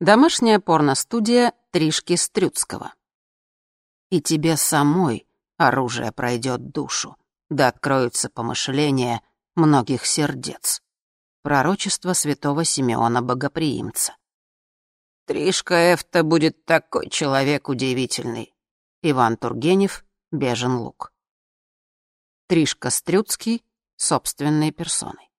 Домашняя порностудия Тришки Стрюцкого. И тебе самой оружие пройдет душу, да откроются помышления многих сердец. Пророчество святого Симеона Богоприимца. Тришка Эфта будет такой человек удивительный. Иван Тургенев, Бежен Лук. Тришка Стрюцкий собственной персоной.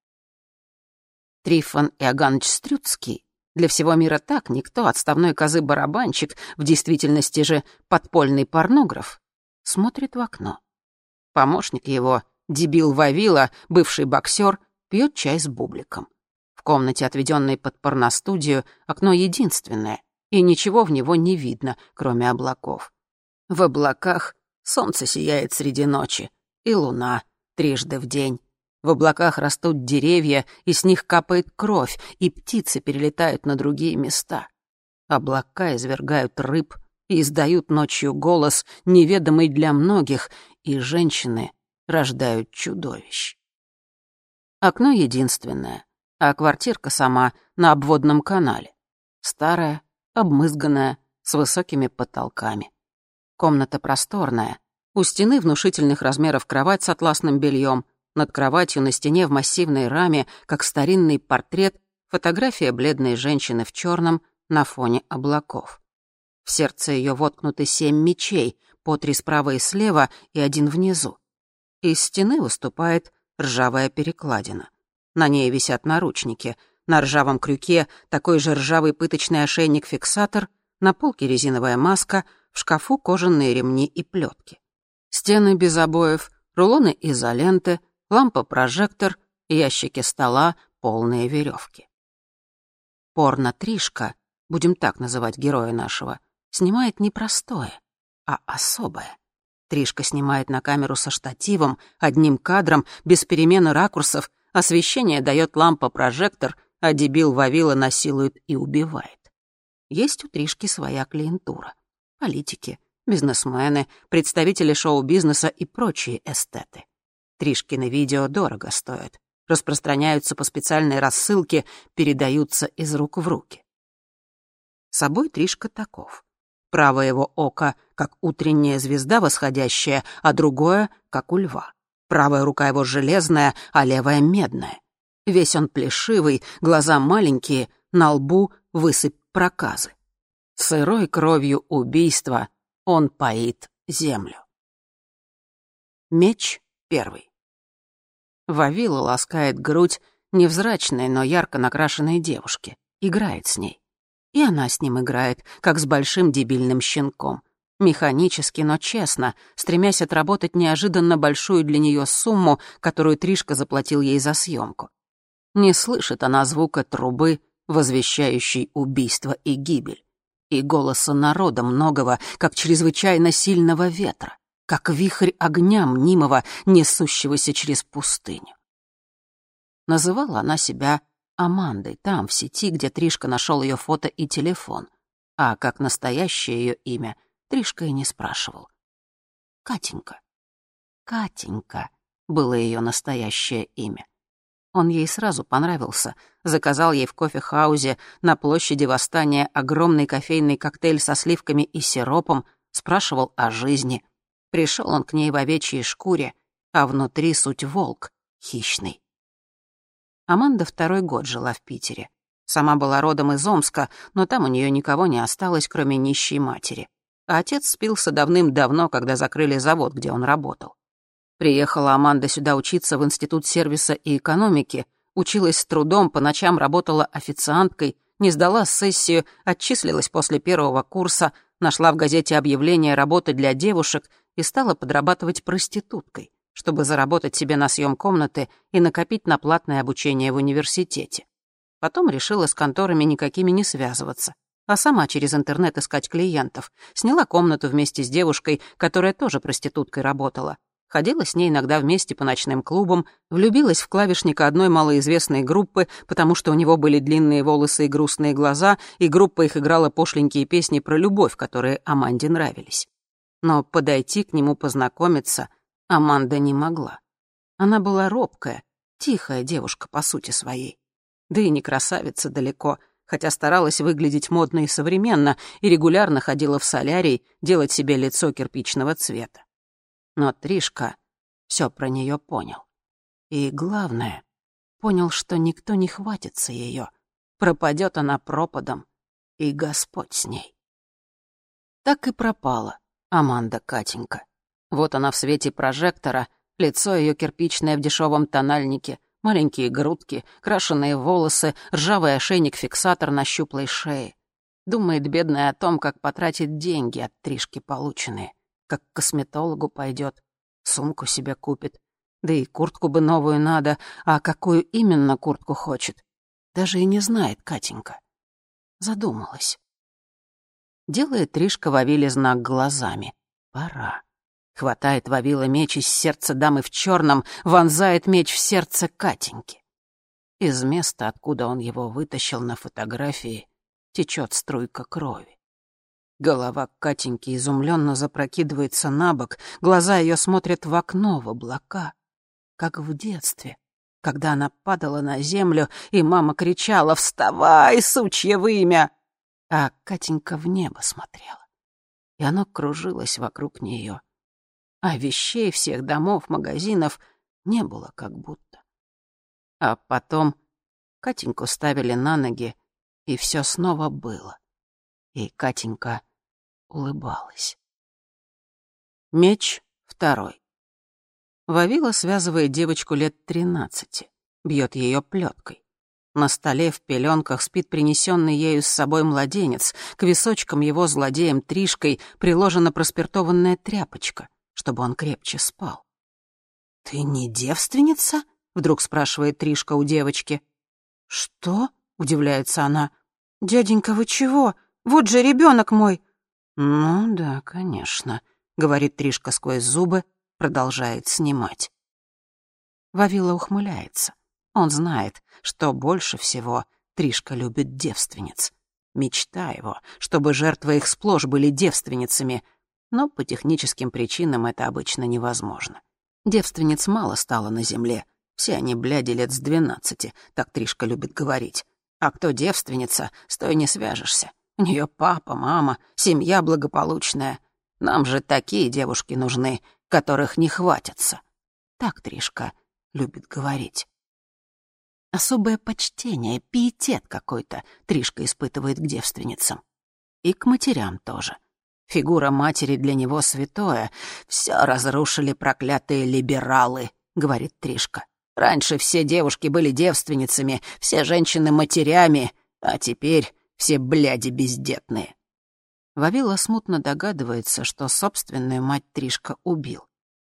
Трифон Иоганнович Стрюцкий для всего мира так никто, отставной козы-барабанщик, в действительности же подпольный порнограф, смотрит в окно. Помощник его, дебил Вавила, бывший боксер, пьет чай с бубликом. В комнате, отведенной под порностудию, окно единственное, и ничего в него не видно, кроме облаков. В облаках солнце сияет среди ночи, и луна трижды в день. В облаках растут деревья, и с них капает кровь, и птицы перелетают на другие места. Облака извергают рыб и издают ночью голос, неведомый для многих, и женщины рождают чудовищ. Окно единственное, а квартирка сама на обводном канале. Старая, обмызганная, с высокими потолками. Комната просторная. У стены внушительных размеров кровать с атласным бельем, над кроватью на стене в массивной раме, как старинный портрет, фотография бледной женщины в черном на фоне облаков. В сердце ее воткнуты семь мечей, по три справа и слева и один внизу. Из стены выступает ржавая перекладина. На ней висят наручники. На ржавом крюке такой же ржавый пыточный ошейник-фиксатор, на полке резиновая маска, в шкафу кожаные ремни и плетки. Стены без обоев, рулоны изоленты, лампа-прожектор, ящики стола, полные веревки. Порно-тришка, будем так называть героя нашего, снимает не простое, а особое. Тришка снимает на камеру со штативом, одним кадром, без перемены ракурсов, освещение дает лампа-прожектор, а дебил Вавила насилует и убивает. Есть у Тришки своя клиентура. Политики, бизнесмены, представители шоу-бизнеса и прочие эстеты. Тришкины видео дорого стоят, распространяются по специальной рассылке, передаются из рук в руки. Собой Тришка таков. Правое его око, как утренняя звезда восходящая, а другое, как у льва. Правая рука его железная, а левая медная. Весь он плешивый, глаза маленькие, на лбу высыпь проказы. Сырой кровью убийства он поит землю. Меч первый. Вавила ласкает грудь невзрачной, но ярко накрашенной девушки. Играет с ней. И она с ним играет, как с большим дебильным щенком. Механически, но честно, стремясь отработать неожиданно большую для нее сумму, которую Тришка заплатил ей за съемку. Не слышит она звука трубы, возвещающей убийство и гибель, и голоса народа многого, как чрезвычайно сильного ветра как вихрь огня мнимого, несущегося через пустыню. Называла она себя Амандой там, в сети, где Тришка нашел ее фото и телефон, а как настоящее ее имя Тришка и не спрашивал. Катенька. Катенька было ее настоящее имя. Он ей сразу понравился, заказал ей в кофе-хаузе на площади Восстания огромный кофейный коктейль со сливками и сиропом, спрашивал о жизни — Пришел он к ней в овечьей шкуре, а внутри суть волк, хищный. Аманда второй год жила в Питере. Сама была родом из Омска, но там у нее никого не осталось, кроме нищей матери. А отец спился давным-давно, когда закрыли завод, где он работал. Приехала Аманда сюда учиться в Институт сервиса и экономики, училась с трудом, по ночам работала официанткой, не сдала сессию, отчислилась после первого курса, нашла в газете объявление работы для девушек и стала подрабатывать проституткой, чтобы заработать себе на съем комнаты и накопить на платное обучение в университете. Потом решила с конторами никакими не связываться, а сама через интернет искать клиентов. Сняла комнату вместе с девушкой, которая тоже проституткой работала. Ходила с ней иногда вместе по ночным клубам, влюбилась в клавишника одной малоизвестной группы, потому что у него были длинные волосы и грустные глаза, и группа их играла пошленькие песни про любовь, которые Аманде нравились но подойти к нему познакомиться Аманда не могла. Она была робкая, тихая девушка по сути своей. Да и не красавица далеко, хотя старалась выглядеть модно и современно и регулярно ходила в солярий делать себе лицо кирпичного цвета. Но Тришка все про нее понял. И главное, понял, что никто не хватится ее, пропадет она пропадом, и Господь с ней. Так и пропала Аманда Катенька. Вот она в свете прожектора, лицо ее кирпичное в дешевом тональнике, маленькие грудки, крашеные волосы, ржавый ошейник-фиксатор на щуплой шее. Думает бедная о том, как потратит деньги от тришки полученные, как к косметологу пойдет, сумку себе купит. Да и куртку бы новую надо, а какую именно куртку хочет, даже и не знает Катенька. Задумалась. Делает Тришка Вавиле знак глазами. Пора. Хватает Вавила меч из сердца дамы в черном, вонзает меч в сердце Катеньки. Из места, откуда он его вытащил на фотографии, течет струйка крови. Голова Катеньки изумленно запрокидывается на бок, глаза ее смотрят в окно, в облака, как в детстве, когда она падала на землю, и мама кричала «Вставай, сучье вымя!» А Катенька в небо смотрела, и оно кружилось вокруг нее, а вещей всех домов, магазинов не было как будто. А потом Катеньку ставили на ноги, и все снова было. И Катенька улыбалась. Меч второй. Вавила связывает девочку лет тринадцати, бьет ее плеткой. На столе в пеленках спит принесенный ею с собой младенец. К височкам его злодеем Тришкой приложена проспиртованная тряпочка чтобы он крепче спал. «Ты не девственница?» — вдруг спрашивает Тришка у девочки. «Что?» — удивляется она. «Дяденька, вы чего? Вот же ребенок мой!» «Ну да, конечно», — говорит Тришка сквозь зубы, продолжает снимать. Вавила ухмыляется. Он знает, что больше всего Тришка любит девственниц. Мечта его, чтобы жертвы их сплошь были девственницами — но по техническим причинам это обычно невозможно. Девственниц мало стало на земле. Все они, бляди, лет с двенадцати, так Тришка любит говорить. А кто девственница, с той не свяжешься. У нее папа, мама, семья благополучная. Нам же такие девушки нужны, которых не хватится. Так Тришка любит говорить. Особое почтение, пиетет какой-то Тришка испытывает к девственницам. И к матерям тоже — Фигура матери для него святое. Все разрушили проклятые либералы, говорит Тришка. Раньше все девушки были девственницами, все женщины матерями, а теперь все бляди бездетные. Вавила смутно догадывается, что собственную мать Тришка убил.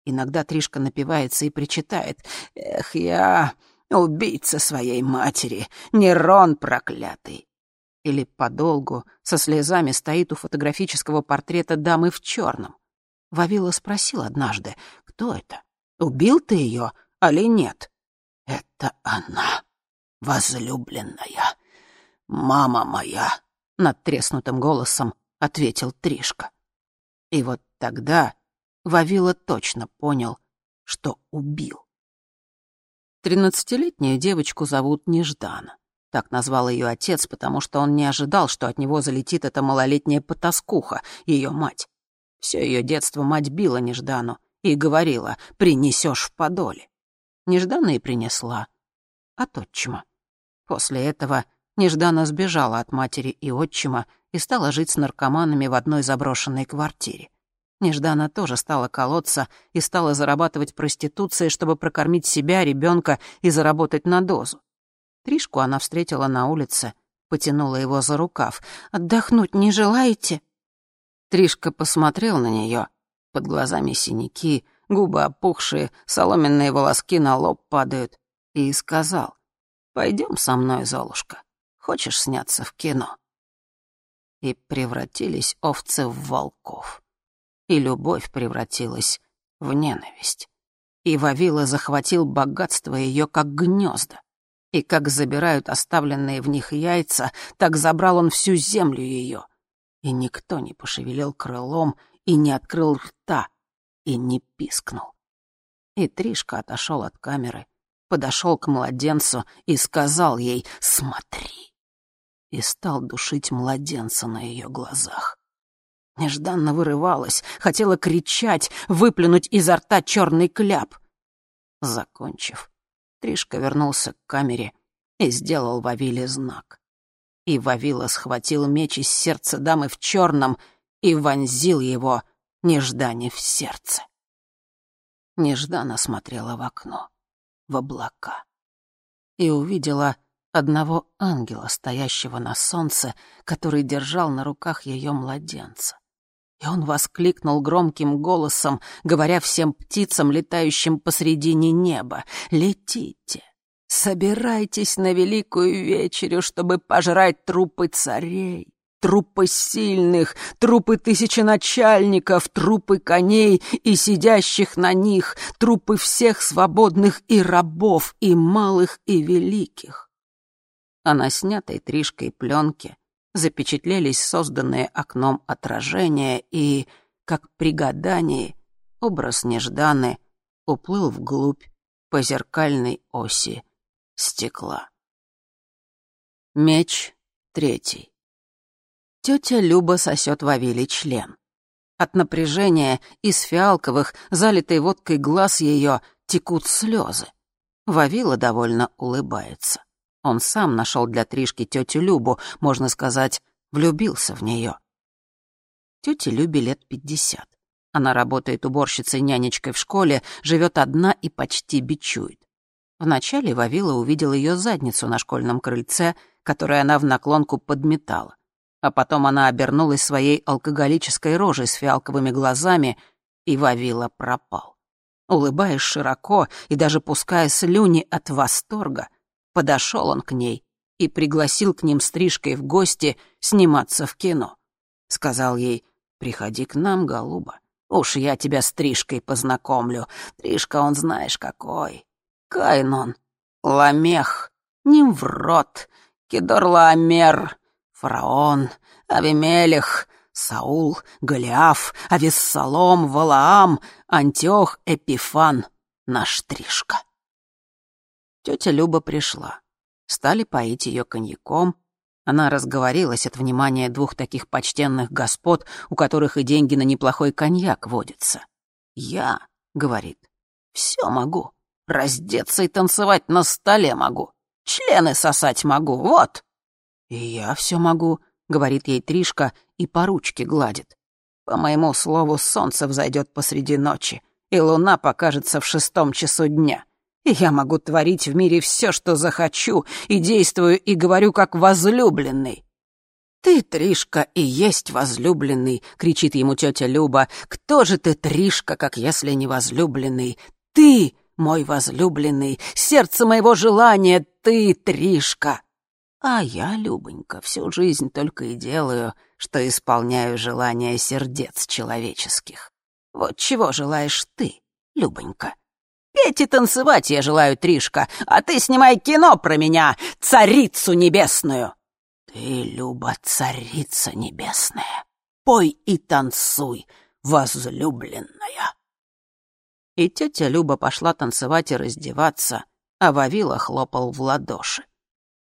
Иногда Тришка напивается и причитает. «Эх, я убийца своей матери, Нерон проклятый или подолгу со слезами стоит у фотографического портрета дамы в черном. Вавила спросил однажды, кто это? Убил ты ее, али нет? Это она, возлюбленная, мама моя, над треснутым голосом ответил Тришка. И вот тогда Вавила точно понял, что убил. Тринадцатилетнюю девочку зовут Неждана. Так назвал ее отец, потому что он не ожидал, что от него залетит эта малолетняя потаскуха, ее мать. Все ее детство мать била Неждану и говорила «принесешь в подоле». Неждана и принесла. От отчима. После этого Неждана сбежала от матери и отчима и стала жить с наркоманами в одной заброшенной квартире. Неждана тоже стала колоться и стала зарабатывать проституцией, чтобы прокормить себя, ребенка и заработать на дозу. Тришку она встретила на улице, потянула его за рукав. «Отдохнуть не желаете?» Тришка посмотрел на нее. Под глазами синяки, губы опухшие, соломенные волоски на лоб падают. И сказал, «Пойдем со мной, Золушка. Хочешь сняться в кино?» И превратились овцы в волков. И любовь превратилась в ненависть. И Вавила захватил богатство ее как гнезда. И как забирают оставленные в них яйца, так забрал он всю землю ее. И никто не пошевелил крылом, и не открыл рта, и не пискнул. И Тришка отошел от камеры, подошел к младенцу и сказал ей «Смотри». и стал душить младенца на ее глазах. Нежданно вырывалась, хотела кричать, выплюнуть изо рта черный кляп. Закончив, Тришка вернулся к камере и сделал Вавиле знак. И Вавила схватил меч из сердца дамы в черном и вонзил его Неждане в сердце. Неждана смотрела в окно, в облака, и увидела одного ангела, стоящего на солнце, который держал на руках ее младенца. И он воскликнул громким голосом, говоря всем птицам, летающим посредине неба, «Летите, собирайтесь на великую вечерю, чтобы пожрать трупы царей, трупы сильных, трупы тысяченачальников, трупы коней и сидящих на них, трупы всех свободных и рабов, и малых, и великих». А на снятой Тришкой пленке запечатлелись созданные окном отражения, и, как при гадании, образ нежданы уплыл вглубь по зеркальной оси стекла. Меч третий. Тетя Люба сосет Вавиле член. От напряжения из фиалковых, залитой водкой глаз ее, текут слезы. Вавила довольно улыбается. Он сам нашел для Тришки тетю Любу, можно сказать, влюбился в нее. Тете Любе лет пятьдесят. Она работает уборщицей-нянечкой в школе, живет одна и почти бичует. Вначале Вавила увидел ее задницу на школьном крыльце, которую она в наклонку подметала. А потом она обернулась своей алкоголической рожей с фиалковыми глазами, и Вавила пропал. Улыбаясь широко и даже пуская слюни от восторга, Подошел он к ней и пригласил к ним стрижкой в гости сниматься в кино. Сказал ей, «Приходи к нам, голуба, уж я тебя стрижкой познакомлю. Тришка он знаешь какой. Каин Ламех, Нимврод, Кедорлаомер, Фараон, Авимелех, Саул, Голиаф, Авессалом, Валаам, Антиох, Эпифан, наш Тришка. Тетя Люба пришла. Стали поить ее коньяком. Она разговорилась от внимания двух таких почтенных господ, у которых и деньги на неплохой коньяк водятся. «Я», — говорит, — «все могу. Раздеться и танцевать на столе могу. Члены сосать могу, вот». «И я все могу», — говорит ей Тришка и по ручке гладит. «По моему слову, солнце взойдет посреди ночи, и луна покажется в шестом часу дня я могу творить в мире все, что захочу, и действую и говорю как возлюбленный. «Ты, Тришка, и есть возлюбленный!» — кричит ему тетя Люба. «Кто же ты, Тришка, как если не возлюбленный? Ты, мой возлюбленный, сердце моего желания, ты, Тришка!» А я, Любонька, всю жизнь только и делаю, что исполняю желания сердец человеческих. Вот чего желаешь ты, Любонька?» Петь и танцевать я желаю, Тришка, а ты снимай кино про меня, царицу небесную. Ты, Люба, царица небесная, пой и танцуй, возлюбленная. И тетя Люба пошла танцевать и раздеваться, а Вавила хлопал в ладоши.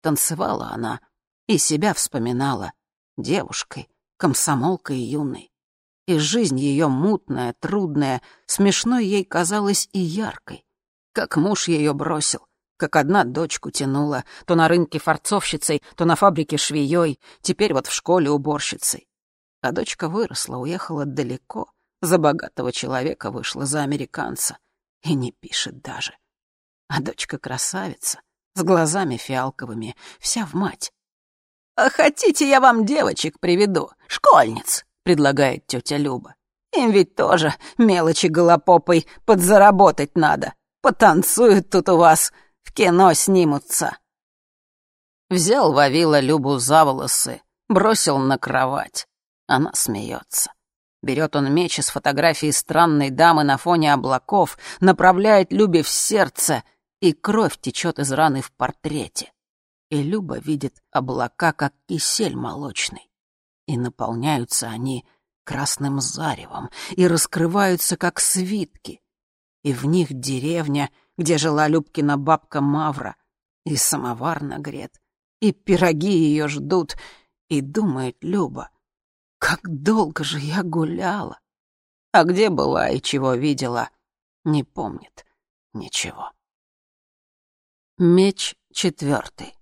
Танцевала она и себя вспоминала девушкой, комсомолкой юной и жизнь ее мутная, трудная, смешной ей казалась и яркой. Как муж ее бросил, как одна дочку тянула, то на рынке форцовщицей, то на фабрике швеей, теперь вот в школе уборщицей. А дочка выросла, уехала далеко, за богатого человека вышла за американца. И не пишет даже. А дочка красавица, с глазами фиалковыми, вся в мать. «А хотите, я вам девочек приведу, школьниц?» — предлагает тетя Люба. «Им ведь тоже мелочи голопопой подзаработать надо. Потанцуют тут у вас, в кино снимутся». Взял Вавила Любу за волосы, бросил на кровать. Она смеется. Берет он меч из фотографии странной дамы на фоне облаков, направляет Любе в сердце, и кровь течет из раны в портрете. И Люба видит облака, как кисель молочный и наполняются они красным заревом и раскрываются, как свитки. И в них деревня, где жила Любкина бабка Мавра, и самовар нагрет, и пироги ее ждут, и думает Люба, как долго же я гуляла. А где была и чего видела, не помнит ничего. Меч четвертый.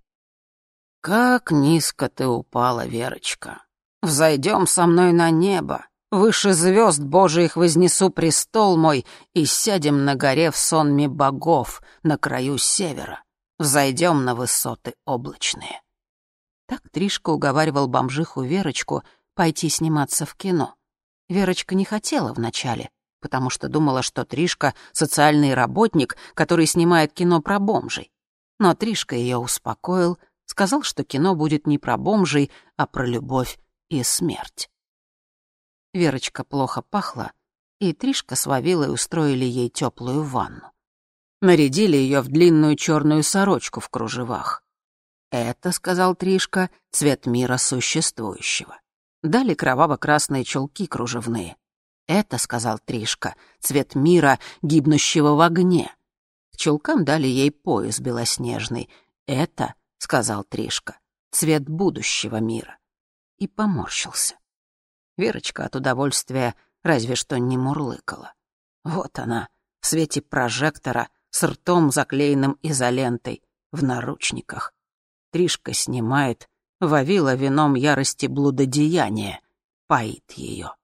Как низко ты упала, Верочка. Взойдем со мной на небо, выше звезд Божиих вознесу престол мой и сядем на горе в сонме богов на краю севера. Взойдем на высоты облачные. Так Тришка уговаривал бомжиху Верочку пойти сниматься в кино. Верочка не хотела вначале, потому что думала, что Тришка — социальный работник, который снимает кино про бомжей. Но Тришка ее успокоил, сказал, что кино будет не про бомжей, а про любовь и смерть. Верочка плохо пахла, и Тришка с Вавилой устроили ей теплую ванну. Нарядили ее в длинную черную сорочку в кружевах. «Это, — сказал Тришка, — цвет мира существующего». Дали кроваво-красные чулки кружевные. «Это, — сказал Тришка, — цвет мира, гибнущего в огне». К чулкам дали ей пояс белоснежный. «Это, — сказал Тришка, — цвет будущего мира». И поморщился. Верочка от удовольствия разве что не мурлыкала. Вот она, в свете прожектора, с ртом заклеенным изолентой, в наручниках. Тришка снимает, Вавила вином ярости блудодеяния, поит ее.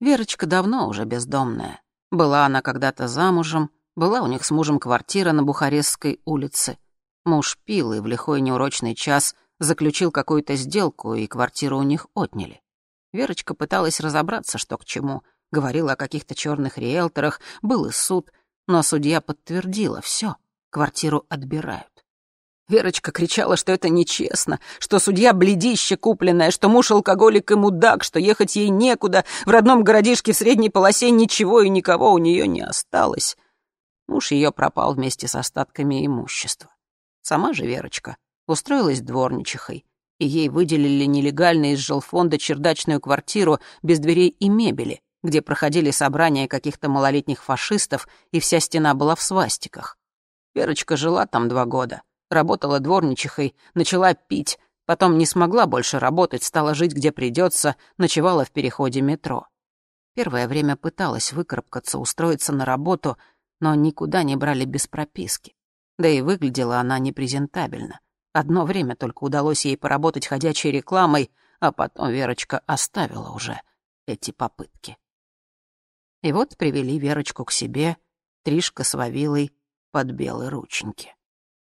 Верочка давно уже бездомная. Была она когда-то замужем, была у них с мужем квартира на Бухарестской улице. Муж пил и в лихой неурочный час заключил какую-то сделку, и квартиру у них отняли. Верочка пыталась разобраться, что к чему, говорила о каких-то черных риэлторах, был и суд, но судья подтвердила все, квартиру отбирают. Верочка кричала, что это нечестно, что судья бледище купленное, что муж алкоголик и мудак, что ехать ей некуда, в родном городишке в средней полосе ничего и никого у нее не осталось. Муж ее пропал вместе с остатками имущества. Сама же Верочка устроилась дворничихой, и ей выделили нелегально из жилфонда чердачную квартиру без дверей и мебели, где проходили собрания каких-то малолетних фашистов, и вся стена была в свастиках. Верочка жила там два года, работала дворничихой, начала пить, потом не смогла больше работать, стала жить где придется, ночевала в переходе метро. Первое время пыталась выкарабкаться, устроиться на работу, но никуда не брали без прописки. Да и выглядела она непрезентабельно. Одно время только удалось ей поработать ходячей рекламой, а потом Верочка оставила уже эти попытки. И вот привели Верочку к себе, Тришка с Вавилой под белые рученьки.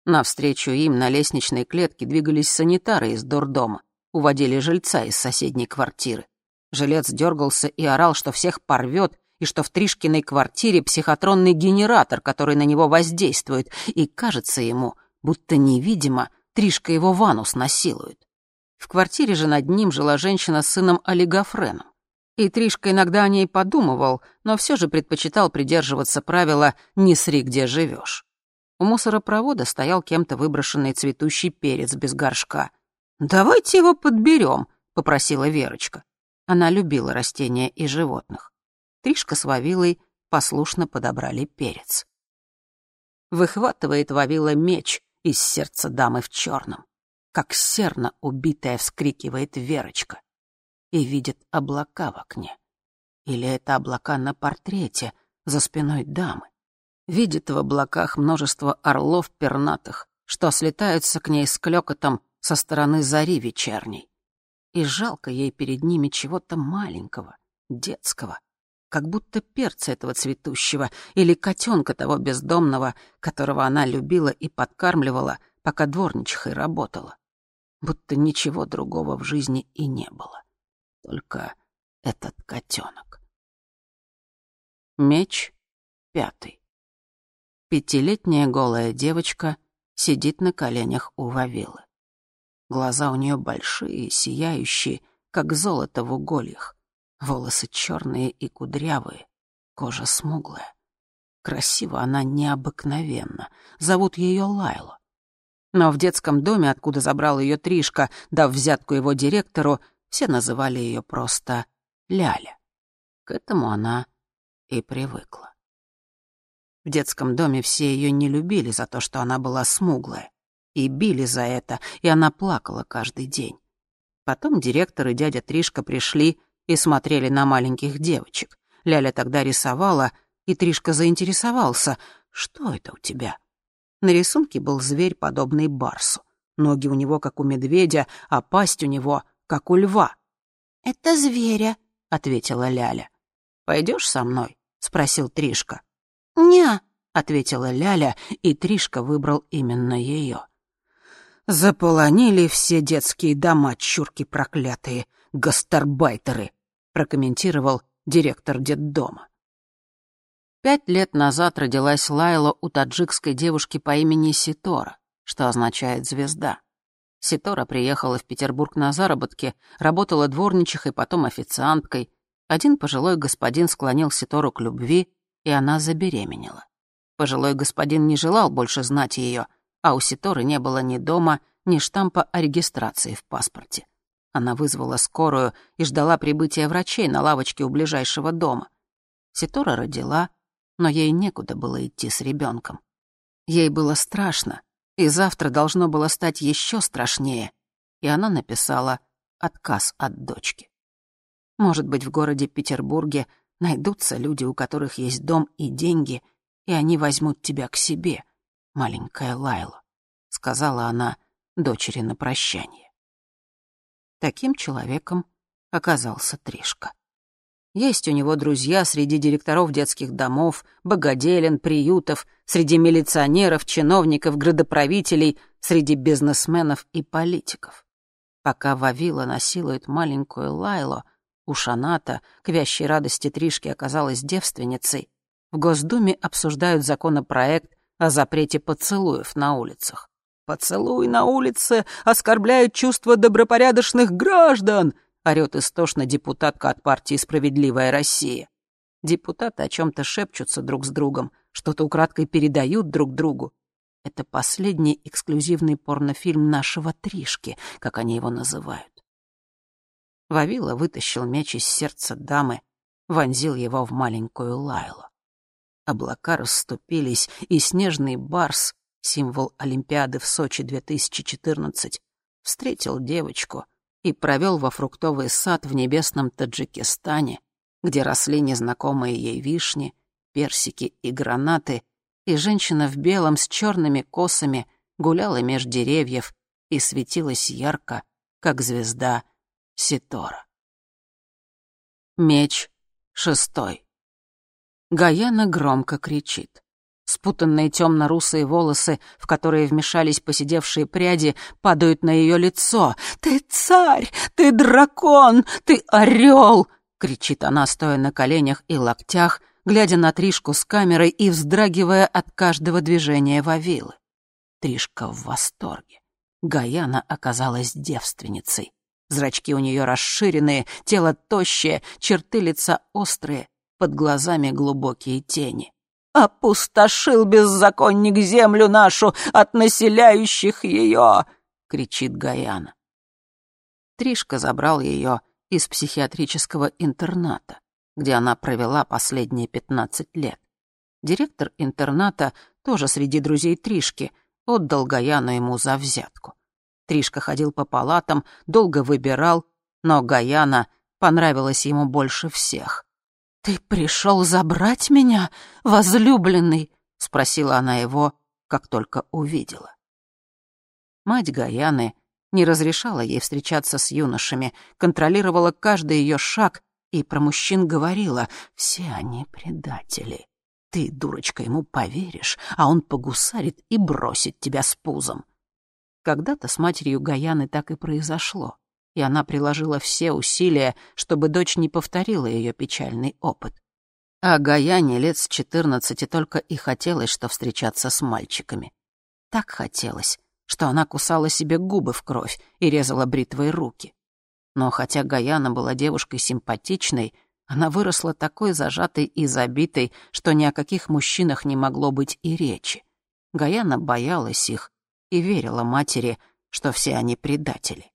Навстречу им на лестничной клетке двигались санитары из дурдома, уводили жильца из соседней квартиры. Жилец дергался и орал, что всех порвет, и что в Тришкиной квартире психотронный генератор, который на него воздействует, и кажется ему, будто невидимо — Тришка его в анус насилует. В квартире же над ним жила женщина с сыном олигофреном. И Тришка иногда о ней подумывал, но все же предпочитал придерживаться правила «не сри, где живешь». У мусоропровода стоял кем-то выброшенный цветущий перец без горшка. «Давайте его подберем», — попросила Верочка. Она любила растения и животных. Тришка с Вавилой послушно подобрали перец. Выхватывает Вавила меч, из сердца дамы в черном, как серно убитая вскрикивает Верочка и видит облака в окне. Или это облака на портрете за спиной дамы. Видит в облаках множество орлов пернатых, что слетаются к ней с клёкотом со стороны зари вечерней. И жалко ей перед ними чего-то маленького, детского, как будто перца этого цветущего или котенка того бездомного, которого она любила и подкармливала, пока дворничихой работала. Будто ничего другого в жизни и не было. Только этот котенок. Меч пятый. Пятилетняя голая девочка сидит на коленях у Вавилы. Глаза у нее большие, сияющие, как золото в угольях. Волосы черные и кудрявые, кожа смуглая. Красиво она необыкновенно. Зовут ее Лайла. Но в детском доме, откуда забрал ее Тришка, дав взятку его директору, все называли ее просто Ляля. К этому она и привыкла. В детском доме все ее не любили за то, что она была смуглая. И били за это, и она плакала каждый день. Потом директор и дядя Тришка пришли и смотрели на маленьких девочек. Ляля тогда рисовала, и Тришка заинтересовался. «Что это у тебя?» На рисунке был зверь, подобный барсу. Ноги у него, как у медведя, а пасть у него, как у льва. «Это зверя», — ответила Ляля. Пойдешь со мной?» — спросил Тришка. «Не», — ответила Ляля, и Тришка выбрал именно ее. «Заполонили все детские дома, чурки проклятые, гастарбайтеры», — прокомментировал директор детдома. Пять лет назад родилась Лайла у таджикской девушки по имени Ситора, что означает «звезда». Ситора приехала в Петербург на заработки, работала дворничихой, потом официанткой. Один пожилой господин склонил Ситору к любви, и она забеременела. Пожилой господин не желал больше знать ее, а у Ситоры не было ни дома, ни штампа о регистрации в паспорте. Она вызвала скорую и ждала прибытия врачей на лавочке у ближайшего дома. Ситора родила, но ей некуда было идти с ребенком. Ей было страшно, и завтра должно было стать еще страшнее, и она написала отказ от дочки. Может быть, в городе Петербурге найдутся люди, у которых есть дом и деньги, и они возьмут тебя к себе, маленькая Лайла», — сказала она дочери на прощание. Таким человеком оказался Тришка. Есть у него друзья среди директоров детских домов, богоделен, приютов, среди милиционеров, чиновников, градоправителей, среди бизнесменов и политиков. Пока Вавила насилует маленькую Лайло, у Шаната, к вящей радости Тришки, оказалась девственницей, в Госдуме обсуждают законопроект о запрете поцелуев на улицах. «Поцелуй на улице оскорбляет чувства добропорядочных граждан!» — орёт истошно депутатка от партии «Справедливая Россия». Депутаты о чем-то шепчутся друг с другом, что-то украдкой передают друг другу. Это последний эксклюзивный порнофильм нашего Тришки, как они его называют. Вавила вытащил меч из сердца дамы, вонзил его в маленькую Лайлу. Облака расступились, и снежный барс, символ Олимпиады в Сочи 2014, встретил девочку и провел во фруктовый сад в небесном Таджикистане, где росли незнакомые ей вишни, персики и гранаты, и женщина в белом с черными косами гуляла меж деревьев и светилась ярко, как звезда Ситора. Меч шестой. Гаяна громко кричит. Спутанные темно-русые волосы, в которые вмешались посидевшие пряди, падают на ее лицо. «Ты царь! Ты дракон! Ты орел!» — кричит она, стоя на коленях и локтях, глядя на Тришку с камерой и вздрагивая от каждого движения Вавилы. Тришка в восторге. Гаяна оказалась девственницей. Зрачки у нее расширенные, тело тощее, черты лица острые, под глазами глубокие тени. «Опустошил беззаконник землю нашу от населяющих ее!» — кричит Гаяна. Тришка забрал ее из психиатрического интерната, где она провела последние пятнадцать лет. Директор интерната, тоже среди друзей Тришки, отдал Гаяну ему за взятку. Тришка ходил по палатам, долго выбирал, но Гаяна понравилась ему больше всех. «Ты пришел забрать меня, возлюбленный?» — спросила она его, как только увидела. Мать Гаяны не разрешала ей встречаться с юношами, контролировала каждый ее шаг и про мужчин говорила «все они предатели». Ты, дурочка, ему поверишь, а он погусарит и бросит тебя с пузом. Когда-то с матерью Гаяны так и произошло и она приложила все усилия, чтобы дочь не повторила ее печальный опыт. А Гаяне лет с четырнадцати только и хотелось, что встречаться с мальчиками. Так хотелось, что она кусала себе губы в кровь и резала бритвой руки. Но хотя Гаяна была девушкой симпатичной, она выросла такой зажатой и забитой, что ни о каких мужчинах не могло быть и речи. Гаяна боялась их и верила матери, что все они предатели.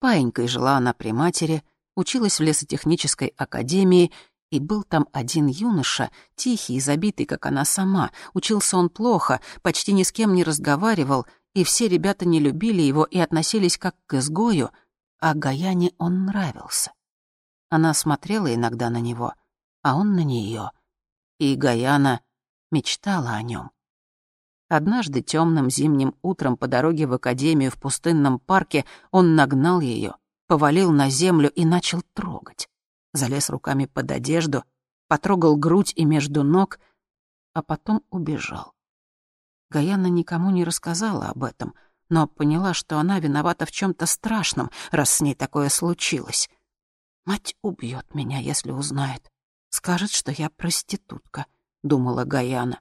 Паенькой жила она при матери, училась в лесотехнической академии, и был там один юноша, тихий и забитый, как она сама. Учился он плохо, почти ни с кем не разговаривал и все ребята не любили его и относились как к изгою, а Гаяне он нравился. Она смотрела иногда на него, а он на нее, и Гаяна мечтала о нем. Однажды темным зимним утром по дороге в академию в пустынном парке он нагнал ее, повалил на землю и начал трогать. Залез руками под одежду, потрогал грудь и между ног, а потом убежал. Гаяна никому не рассказала об этом, но поняла, что она виновата в чем то страшном, раз с ней такое случилось. «Мать убьет меня, если узнает. Скажет, что я проститутка», — думала Гаяна.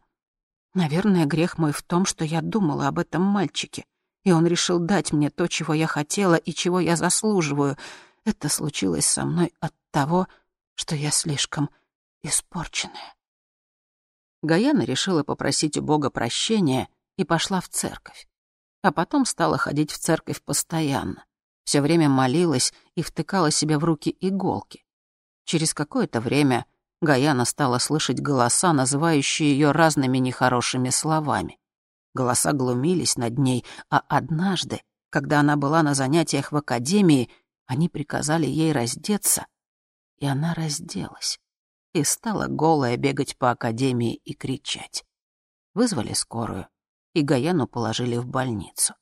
Наверное, грех мой в том, что я думала об этом мальчике, и он решил дать мне то, чего я хотела и чего я заслуживаю. Это случилось со мной от того, что я слишком испорченная. Гаяна решила попросить у Бога прощения и пошла в церковь. А потом стала ходить в церковь постоянно. Все время молилась и втыкала себе в руки иголки. Через какое-то время Гаяна стала слышать голоса, называющие ее разными нехорошими словами. Голоса глумились над ней, а однажды, когда она была на занятиях в академии, они приказали ей раздеться, и она разделась и стала голая бегать по академии и кричать. Вызвали скорую, и Гаяну положили в больницу.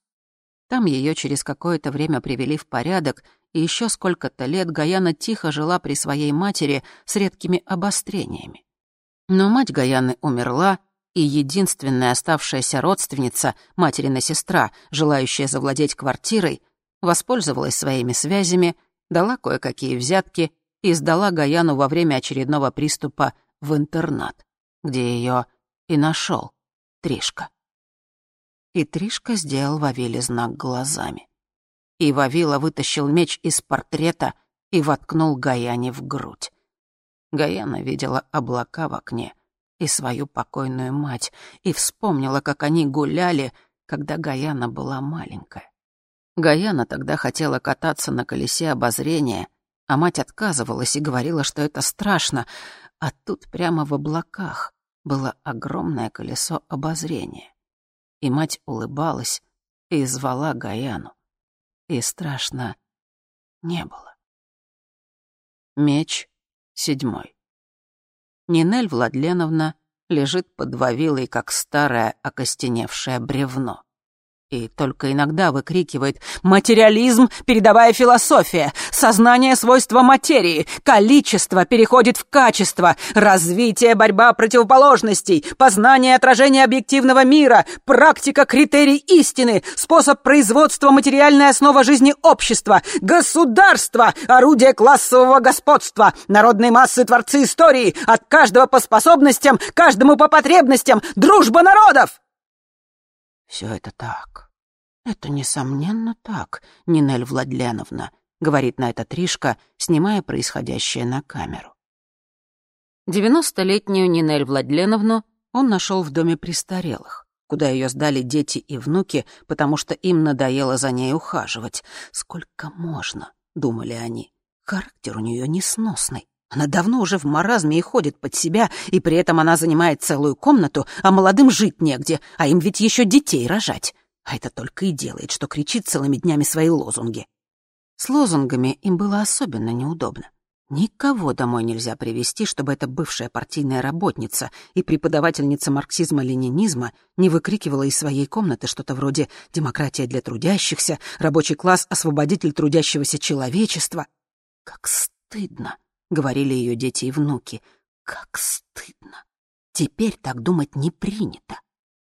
Там ее через какое-то время привели в порядок, и еще сколько-то лет Гаяна тихо жила при своей матери с редкими обострениями. Но мать Гаяны умерла, и единственная оставшаяся родственница, материна сестра, желающая завладеть квартирой, воспользовалась своими связями, дала кое-какие взятки и сдала Гаяну во время очередного приступа в интернат, где ее и нашел Тришка. И Тришка сделал Вавиле знак глазами. И Вавила вытащил меч из портрета и воткнул Гаяне в грудь. Гаяна видела облака в окне и свою покойную мать, и вспомнила, как они гуляли, когда Гаяна была маленькая. Гаяна тогда хотела кататься на колесе обозрения, а мать отказывалась и говорила, что это страшно, а тут прямо в облаках было огромное колесо обозрения. И мать улыбалась и звала Гаяну. И страшно не было. Меч седьмой. Нинель Владленовна лежит под Вавилой, как старое окостеневшее бревно и только иногда выкрикивает «Материализм — передовая философия! Сознание — свойство материи! Количество переходит в качество! Развитие — борьба противоположностей! Познание — отражение объективного мира! Практика — критерий истины! Способ производства — материальная основа жизни общества! Государство — орудие классового господства! Народные массы — творцы истории! От каждого по способностям, каждому по потребностям! Дружба народов!» «Все это так. Это, несомненно, так, Нинель Владленовна», — говорит на это Тришка, снимая происходящее на камеру. Девяностолетнюю Нинель Владленовну он нашел в доме престарелых, куда ее сдали дети и внуки, потому что им надоело за ней ухаживать. «Сколько можно?» — думали они. «Характер у нее несносный. Она давно уже в маразме и ходит под себя, и при этом она занимает целую комнату, а молодым жить негде, а им ведь еще детей рожать. А это только и делает, что кричит целыми днями свои лозунги. С лозунгами им было особенно неудобно. Никого домой нельзя привести, чтобы эта бывшая партийная работница и преподавательница марксизма-ленинизма не выкрикивала из своей комнаты что-то вроде «демократия для трудящихся», «рабочий класс — освободитель трудящегося человечества». Как стыдно. — говорили ее дети и внуки. «Как стыдно! Теперь так думать не принято.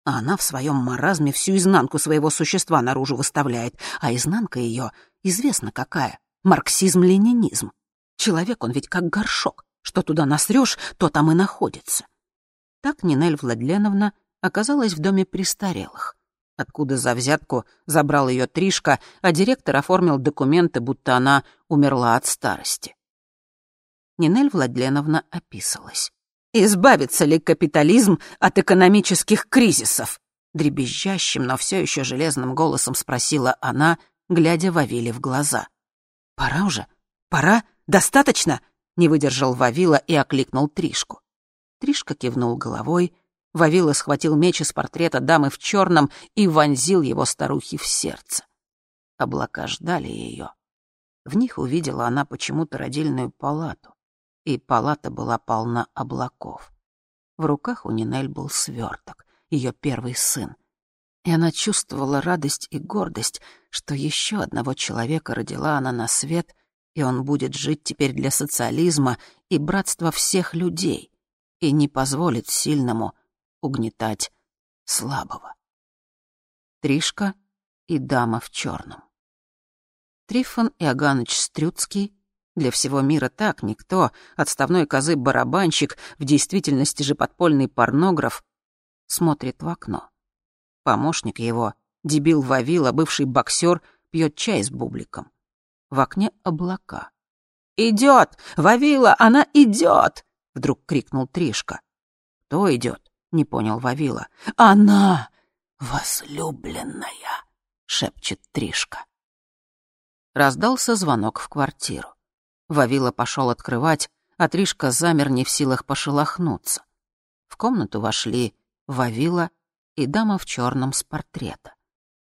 А она в своем маразме всю изнанку своего существа наружу выставляет, а изнанка ее известна какая — марксизм-ленинизм. Человек он ведь как горшок, что туда насрешь, то там и находится». Так Нинель Владленовна оказалась в доме престарелых откуда за взятку забрал ее Тришка, а директор оформил документы, будто она умерла от старости. Нинель Владленовна описалась. «Избавится ли капитализм от экономических кризисов?» Дребезжащим, но все еще железным голосом спросила она, глядя Вавиле в глаза. «Пора уже? Пора? Достаточно?» Не выдержал Вавила и окликнул Тришку. Тришка кивнул головой, Вавила схватил меч из портрета дамы в черном и вонзил его старухе в сердце. Облака ждали ее. В них увидела она почему-то родильную палату, и палата была полна облаков. В руках у Нинель был сверток, ее первый сын. И она чувствовала радость и гордость, что еще одного человека родила она на свет, и он будет жить теперь для социализма и братства всех людей, и не позволит сильному угнетать слабого. Тришка и дама в черном. Трифон Иоганныч Стрюцкий, для всего мира так никто, отставной козы-барабанщик, в действительности же подпольный порнограф, смотрит в окно. Помощник его, дебил Вавила, бывший боксер, пьет чай с бубликом. В окне облака. «Идет! Вавила, она идет!» — вдруг крикнул Тришка. «Кто идет?» — не понял Вавила. «Она возлюбленная!» — шепчет Тришка. Раздался звонок в квартиру. Вавила пошел открывать, а Тришка замер не в силах пошелохнуться. В комнату вошли Вавила и дама в черном с портрета.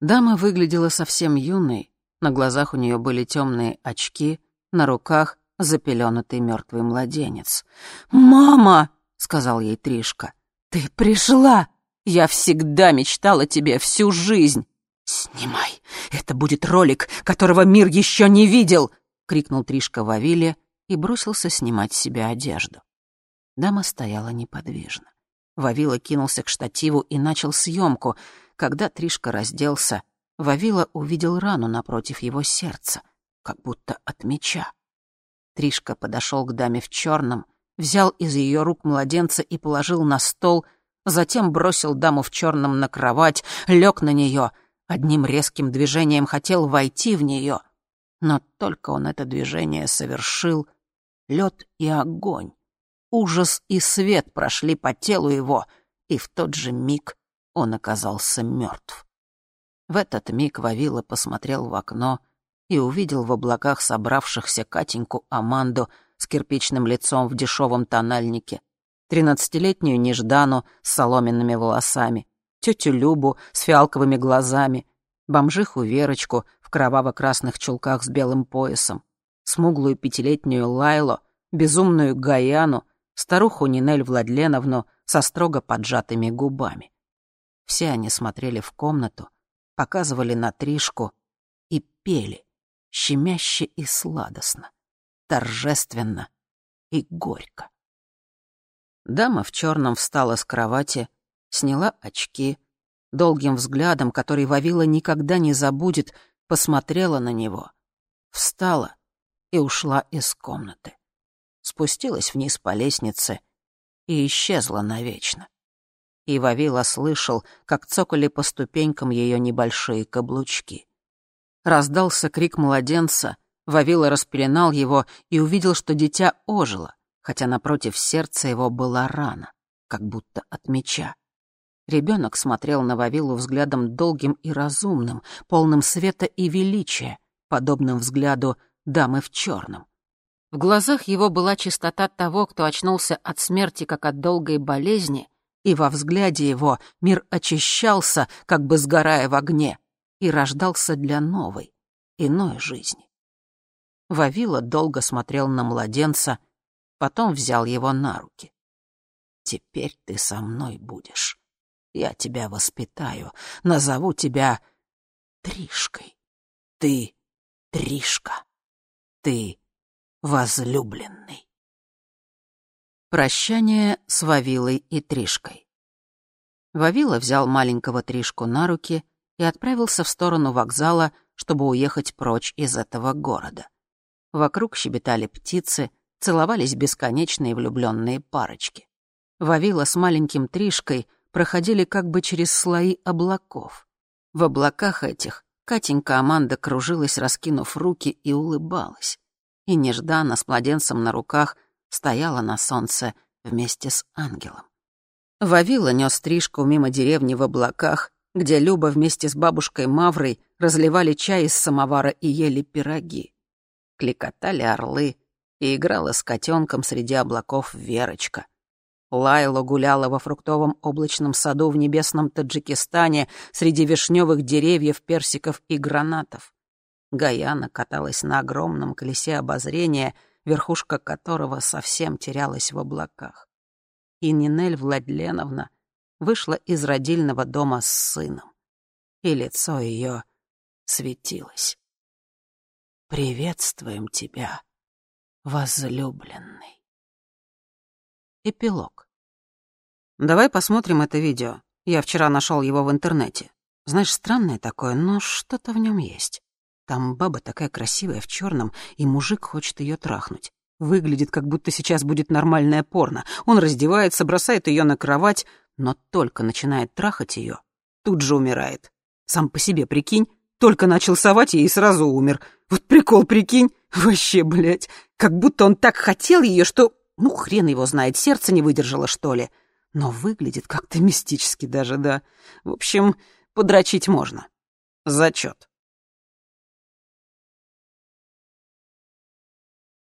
Дама выглядела совсем юной, на глазах у нее были темные очки, на руках запеленутый мертвый младенец. «Мама!» — сказал ей Тришка. «Ты пришла! Я всегда мечтала тебе всю жизнь!» «Снимай! Это будет ролик, которого мир еще не видел!» — крикнул Тришка Вавиле и бросился снимать с себя одежду. Дама стояла неподвижно. Вавила кинулся к штативу и начал съемку. Когда Тришка разделся, Вавила увидел рану напротив его сердца, как будто от меча. Тришка подошел к даме в черном, взял из ее рук младенца и положил на стол, затем бросил даму в черном на кровать, лег на нее, одним резким движением хотел войти в нее. Но только он это движение совершил, лед и огонь, ужас и свет прошли по телу его, и в тот же миг он оказался мертв. В этот миг Вавила посмотрел в окно и увидел в облаках собравшихся Катеньку Аманду с кирпичным лицом в дешевом тональнике, тринадцатилетнюю Неждану с соломенными волосами, тетю Любу с фиалковыми глазами, бомжиху Верочку в кроваво-красных чулках с белым поясом, смуглую пятилетнюю Лайло, безумную Гаяну, старуху Нинель Владленовну со строго поджатыми губами. Все они смотрели в комнату, показывали на Тришку и пели, щемяще и сладостно торжественно и горько. Дама в черном встала с кровати, сняла очки, долгим взглядом, который Вавила никогда не забудет, посмотрела на него, встала и ушла из комнаты. Спустилась вниз по лестнице и исчезла навечно. И Вавила слышал, как цокали по ступенькам ее небольшие каблучки. Раздался крик младенца, Вавила распеленал его и увидел, что дитя ожило, хотя напротив сердца его была рана, как будто от меча. Ребенок смотрел на Вавилу взглядом долгим и разумным, полным света и величия, подобным взгляду дамы в черном. В глазах его была чистота того, кто очнулся от смерти, как от долгой болезни, и во взгляде его мир очищался, как бы сгорая в огне, и рождался для новой, иной жизни. Вавила долго смотрел на младенца, потом взял его на руки. «Теперь ты со мной будешь. Я тебя воспитаю, назову тебя Тришкой. Ты Тришка. Ты возлюбленный». Прощание с Вавилой и Тришкой. Вавила взял маленького Тришку на руки и отправился в сторону вокзала, чтобы уехать прочь из этого города. Вокруг щебетали птицы, целовались бесконечные влюбленные парочки. Вавила с маленьким Тришкой проходили как бы через слои облаков. В облаках этих Катенька Аманда кружилась, раскинув руки, и улыбалась. И нежданно с младенцем на руках стояла на солнце вместе с ангелом. Вавила нес Тришку мимо деревни в облаках, где Люба вместе с бабушкой Маврой разливали чай из самовара и ели пироги кликотали орлы, и играла с котенком среди облаков Верочка. Лайла гуляла во фруктовом облачном саду в небесном Таджикистане среди вишневых деревьев, персиков и гранатов. Гаяна каталась на огромном колесе обозрения, верхушка которого совсем терялась в облаках. И Нинель Владленовна вышла из родильного дома с сыном, и лицо ее светилось. «Приветствуем тебя, возлюбленный». Эпилог. Давай посмотрим это видео. Я вчера нашел его в интернете. Знаешь, странное такое, но что-то в нем есть. Там баба такая красивая в черном, и мужик хочет ее трахнуть. Выглядит, как будто сейчас будет нормальное порно. Он раздевается, бросает ее на кровать, но только начинает трахать ее, тут же умирает. Сам по себе прикинь, только начал совать ей и сразу умер. Вот прикол, прикинь, вообще, блядь, как будто он так хотел ее, что ну, хрен его знает, сердце не выдержало, что ли. Но выглядит как-то мистически даже, да. В общем, подрочить можно. Зачет.